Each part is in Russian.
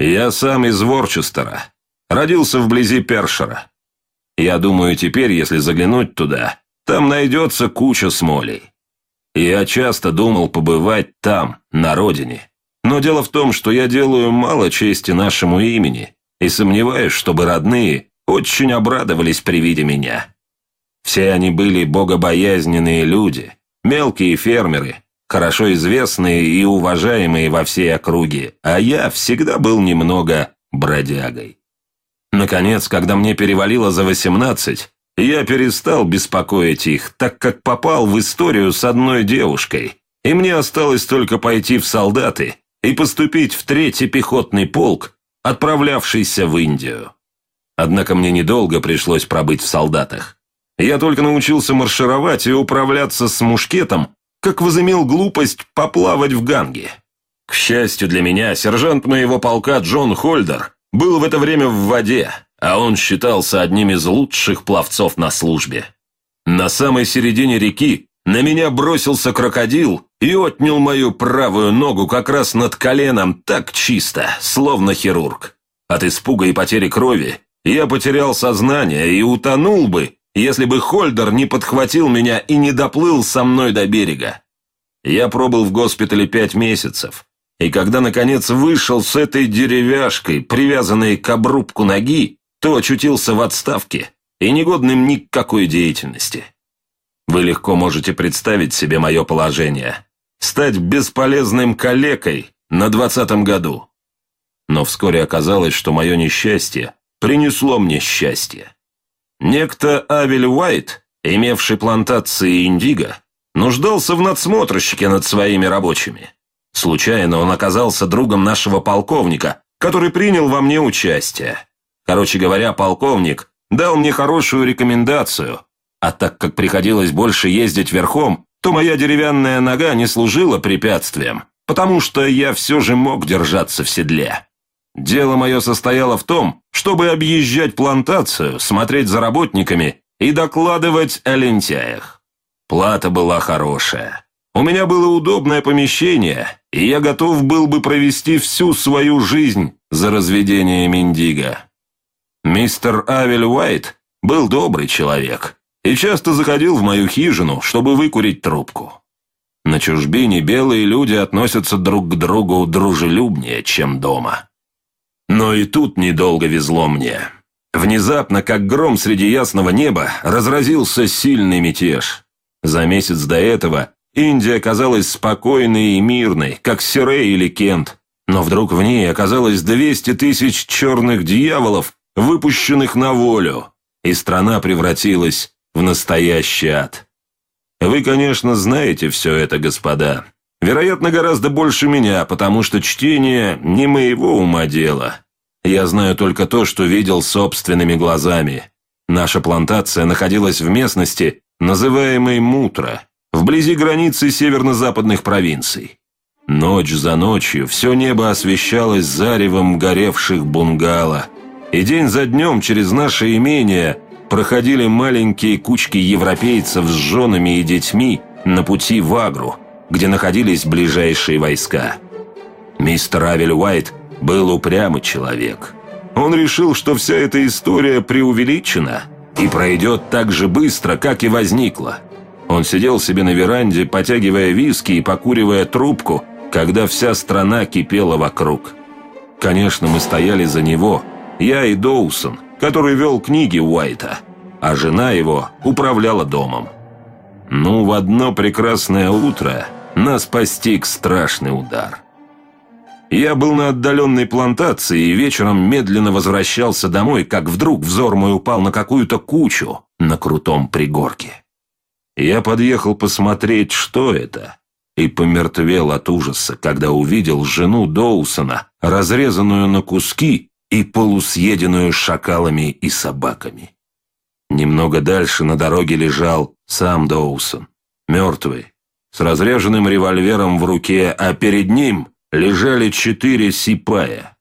Я сам из Ворчестера. Родился вблизи Першера. Я думаю, теперь, если заглянуть туда, там найдется куча смолей. Я часто думал побывать там, на родине. Но дело в том, что я делаю мало чести нашему имени и сомневаюсь, чтобы родные очень обрадовались при виде меня. Все они были богобоязненные люди, мелкие фермеры, хорошо известные и уважаемые во всей округе, а я всегда был немного бродягой. Наконец, когда мне перевалило за восемнадцать, я перестал беспокоить их, так как попал в историю с одной девушкой, и мне осталось только пойти в солдаты и поступить в третий пехотный полк, отправлявшийся в Индию. Однако мне недолго пришлось пробыть в солдатах. Я только научился маршировать и управляться с мушкетом, как возымел глупость поплавать в Ганге. К счастью для меня, сержант моего полка Джон Хольдер был в это время в воде, а он считался одним из лучших пловцов на службе. На самой середине реки на меня бросился крокодил и отнял мою правую ногу как раз над коленом так чисто, словно хирург. От испуга и потери крови я потерял сознание и утонул бы, если бы Хольдер не подхватил меня и не доплыл со мной до берега. Я пробыл в госпитале пять месяцев, и когда, наконец, вышел с этой деревяшкой, привязанной к обрубку ноги, то очутился в отставке и негодным ни к какой деятельности. Вы легко можете представить себе мое положение. Стать бесполезным калекой на двадцатом году. Но вскоре оказалось, что мое несчастье принесло мне счастье. Некто Авель Уайт, имевший плантации индиго, нуждался в надсмотрщике над своими рабочими. Случайно он оказался другом нашего полковника, который принял во мне участие. Короче говоря, полковник дал мне хорошую рекомендацию, а так как приходилось больше ездить верхом, то моя деревянная нога не служила препятствием, потому что я все же мог держаться в седле. Дело мое состояло в том, чтобы объезжать плантацию, смотреть за работниками и докладывать о лентяях. Плата была хорошая. У меня было удобное помещение, и я готов был бы провести всю свою жизнь за разведением индиго. Мистер Авель Уайт был добрый человек и часто заходил в мою хижину, чтобы выкурить трубку. На чужбине белые люди относятся друг к другу дружелюбнее, чем дома. Но и тут недолго везло мне. Внезапно, как гром среди ясного неба, разразился сильный мятеж. За месяц до этого Индия казалась спокойной и мирной, как Сирей или Кент, но вдруг в ней оказалось 200 тысяч черных дьяволов, выпущенных на волю, и страна превратилась в настоящий ад. Вы, конечно, знаете все это, господа. Вероятно, гораздо больше меня, потому что чтение не моего ума дело. Я знаю только то, что видел собственными глазами. Наша плантация находилась в местности, называемой Мутра, вблизи границы северно-западных провинций. Ночь за ночью все небо освещалось заревом горевших бунгало – и день за днем через наше имение проходили маленькие кучки европейцев с женами и детьми на пути в Агру, где находились ближайшие войска. Мистер Авель Уайт был упрямый человек. Он решил, что вся эта история преувеличена и пройдет так же быстро, как и возникла. Он сидел себе на веранде, потягивая виски и покуривая трубку, когда вся страна кипела вокруг. Конечно, мы стояли за него – я и Доусон, который вел книги Уайта, а жена его управляла домом. Ну, в одно прекрасное утро нас постиг страшный удар. Я был на отдаленной плантации и вечером медленно возвращался домой, как вдруг взор мой упал на какую-то кучу на крутом пригорке. Я подъехал посмотреть, что это, и помертвел от ужаса, когда увидел жену Доусона, разрезанную на куски и полусъеденную шакалами и собаками. Немного дальше на дороге лежал сам Доусон, мертвый, с разряженным револьвером в руке, а перед ним лежали четыре сипая.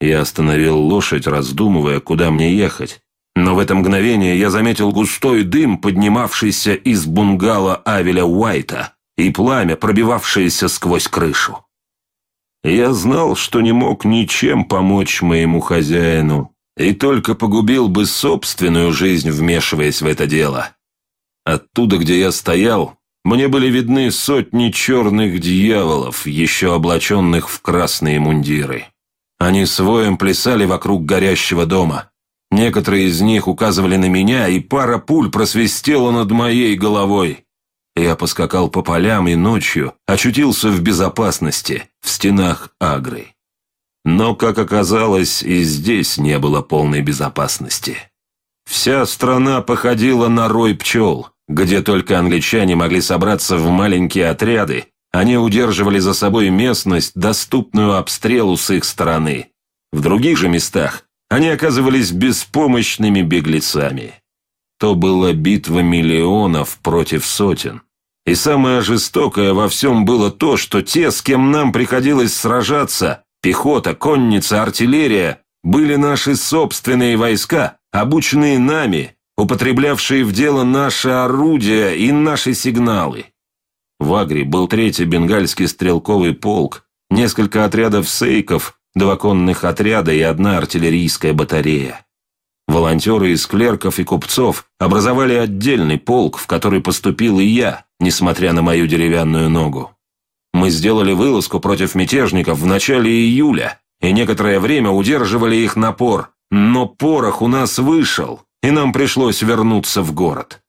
Я остановил лошадь, раздумывая, куда мне ехать, но в это мгновение я заметил густой дым, поднимавшийся из бунгало Авеля Уайта, и пламя, пробивавшееся сквозь крышу. Я знал, что не мог ничем помочь моему хозяину, и только погубил бы собственную жизнь, вмешиваясь в это дело. Оттуда, где я стоял, мне были видны сотни черных дьяволов, еще облаченных в красные мундиры. Они своем плясали вокруг горящего дома. Некоторые из них указывали на меня, и пара пуль просвистела над моей головой. Я поскакал по полям и ночью очутился в безопасности, в стенах Агры. Но, как оказалось, и здесь не было полной безопасности. Вся страна походила на рой пчел, где только англичане могли собраться в маленькие отряды, они удерживали за собой местность, доступную обстрелу с их стороны. В других же местах они оказывались беспомощными беглецами. То была битва миллионов против сотен. И самое жестокое во всем было то, что те, с кем нам приходилось сражаться, пехота, конница, артиллерия, были наши собственные войска, обученные нами, употреблявшие в дело наши орудия и наши сигналы. В Агре был третий бенгальский стрелковый полк, несколько отрядов сейков, два конных отряда и одна артиллерийская батарея. Волонтеры из клерков и купцов образовали отдельный полк, в который поступил и я, несмотря на мою деревянную ногу. Мы сделали вылазку против мятежников в начале июля и некоторое время удерживали их напор, но порох у нас вышел, и нам пришлось вернуться в город.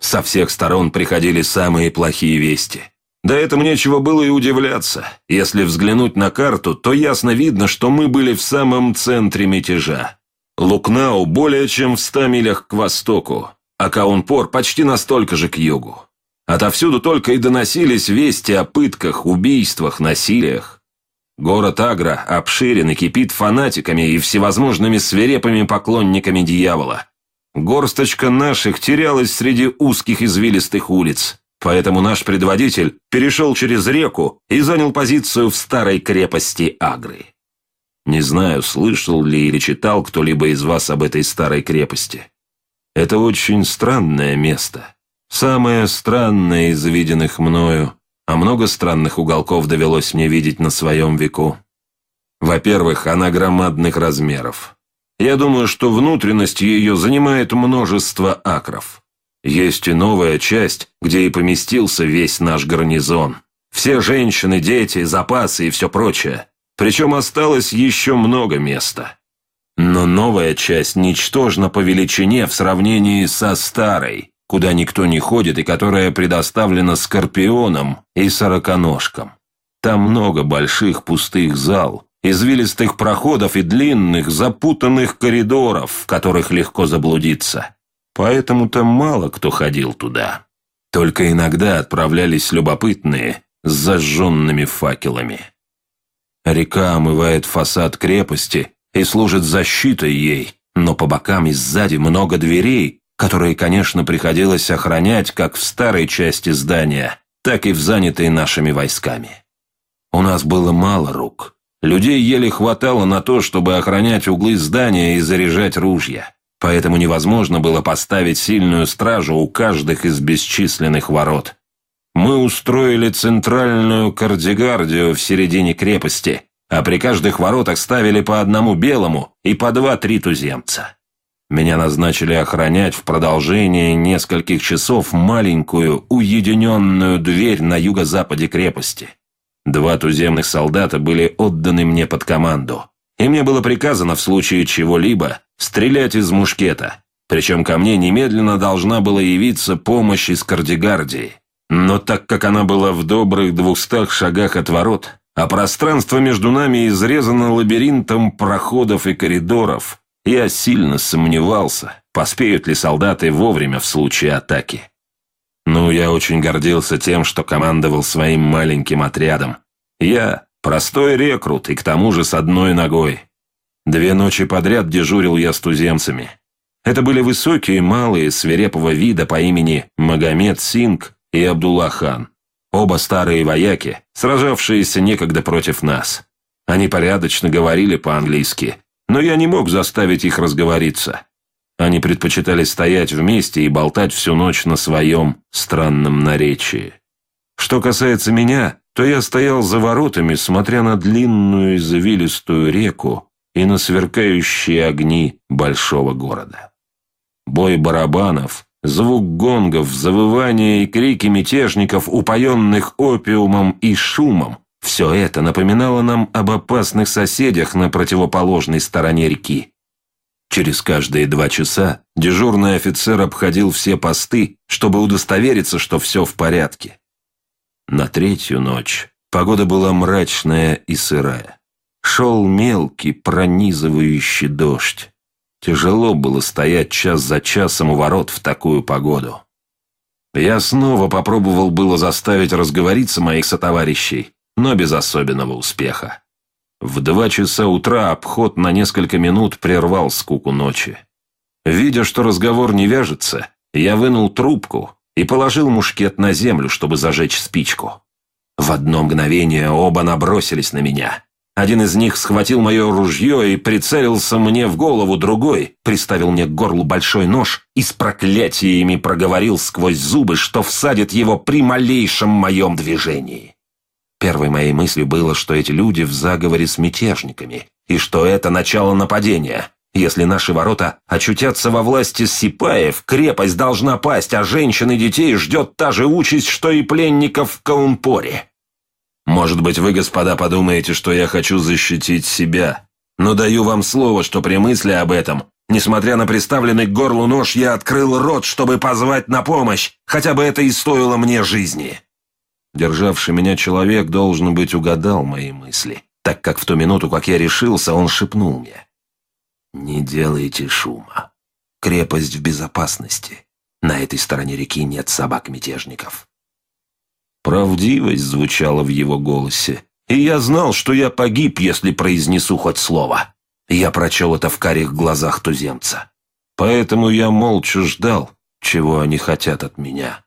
Со всех сторон приходили самые плохие вести. Да этому нечего было и удивляться. Если взглянуть на карту, то ясно видно, что мы были в самом центре мятежа. Лукнау более чем в ста милях к востоку, а Каунпор почти настолько же к югу. Отовсюду только и доносились вести о пытках, убийствах, насилиях. Город Агра обширен и кипит фанатиками и всевозможными свирепыми поклонниками дьявола. Горсточка наших терялась среди узких извилистых улиц, поэтому наш предводитель перешел через реку и занял позицию в старой крепости Агры. Не знаю, слышал ли или читал кто-либо из вас об этой старой крепости. Это очень странное место. Самое странное из виденных мною, а много странных уголков довелось мне видеть на своем веку. Во-первых, она громадных размеров. Я думаю, что внутренность ее занимает множество акров. Есть и новая часть, где и поместился весь наш гарнизон. Все женщины, дети, запасы и все прочее. Причем осталось еще много места. Но новая часть ничтожна по величине в сравнении со старой, куда никто не ходит и которая предоставлена скорпионам и сороконожкам. Там много больших пустых зал, извилистых проходов и длинных, запутанных коридоров, в которых легко заблудиться. Поэтому-то мало кто ходил туда. Только иногда отправлялись любопытные с зажженными факелами. Река омывает фасад крепости и служит защитой ей, но по бокам и сзади много дверей, которые, конечно, приходилось охранять как в старой части здания, так и в занятой нашими войсками. У нас было мало рук, Людей еле хватало на то, чтобы охранять углы здания и заряжать ружья. Поэтому невозможно было поставить сильную стражу у каждых из бесчисленных ворот. Мы устроили центральную кардигардию в середине крепости, а при каждых воротах ставили по одному белому и по два-три туземца. Меня назначили охранять в продолжение нескольких часов маленькую уединенную дверь на юго-западе крепости. Два туземных солдата были отданы мне под команду, и мне было приказано в случае чего-либо стрелять из мушкета, причем ко мне немедленно должна была явиться помощь из кардигардии. Но так как она была в добрых двухстах шагах от ворот, а пространство между нами изрезано лабиринтом проходов и коридоров, я сильно сомневался, поспеют ли солдаты вовремя в случае атаки. Ну, я очень гордился тем, что командовал своим маленьким отрядом. Я простой рекрут и к тому же с одной ногой. Две ночи подряд дежурил я с туземцами. Это были высокие, малые, свирепого вида по имени Магомед Синг и Абдулла хан. Оба старые вояки, сражавшиеся некогда против нас. Они порядочно говорили по-английски, но я не мог заставить их разговориться. Они предпочитали стоять вместе и болтать всю ночь на своем странном наречии. Что касается меня, то я стоял за воротами, смотря на длинную извилистую реку и на сверкающие огни большого города. Бой барабанов, звук гонгов, завывание и крики мятежников, упоенных опиумом и шумом, все это напоминало нам об опасных соседях на противоположной стороне реки. Через каждые два часа дежурный офицер обходил все посты, чтобы удостовериться, что все в порядке. На третью ночь погода была мрачная и сырая. Шел мелкий, пронизывающий дождь. Тяжело было стоять час за часом у ворот в такую погоду. Я снова попробовал было заставить разговориться моих сотоварищей, но без особенного успеха. В два часа утра обход на несколько минут прервал скуку ночи. Видя, что разговор не вяжется, я вынул трубку и положил мушкет на землю, чтобы зажечь спичку. В одно мгновение оба набросились на меня. Один из них схватил мое ружье и прицелился мне в голову, другой приставил мне к горлу большой нож и с проклятиями проговорил сквозь зубы, что всадит его при малейшем моем движении. Первой моей мыслью было, что эти люди в заговоре с мятежниками, и что это начало нападения. Если наши ворота очутятся во власти сипаев, крепость должна пасть, а женщин и детей ждет та же участь, что и пленников в Каунпоре. Может быть, вы, господа, подумаете, что я хочу защитить себя. Но даю вам слово, что при мысли об этом, несмотря на приставленный к горлу нож, я открыл рот, чтобы позвать на помощь, хотя бы это и стоило мне жизни. Державший меня человек, должен быть, угадал мои мысли, так как в ту минуту, как я решился, он шепнул мне. «Не делайте шума. Крепость в безопасности. На этой стороне реки нет собак-мятежников». Правдивость звучала в его голосе, и я знал, что я погиб, если произнесу хоть слово. Я прочел это в карих глазах туземца. Поэтому я молча ждал, чего они хотят от меня.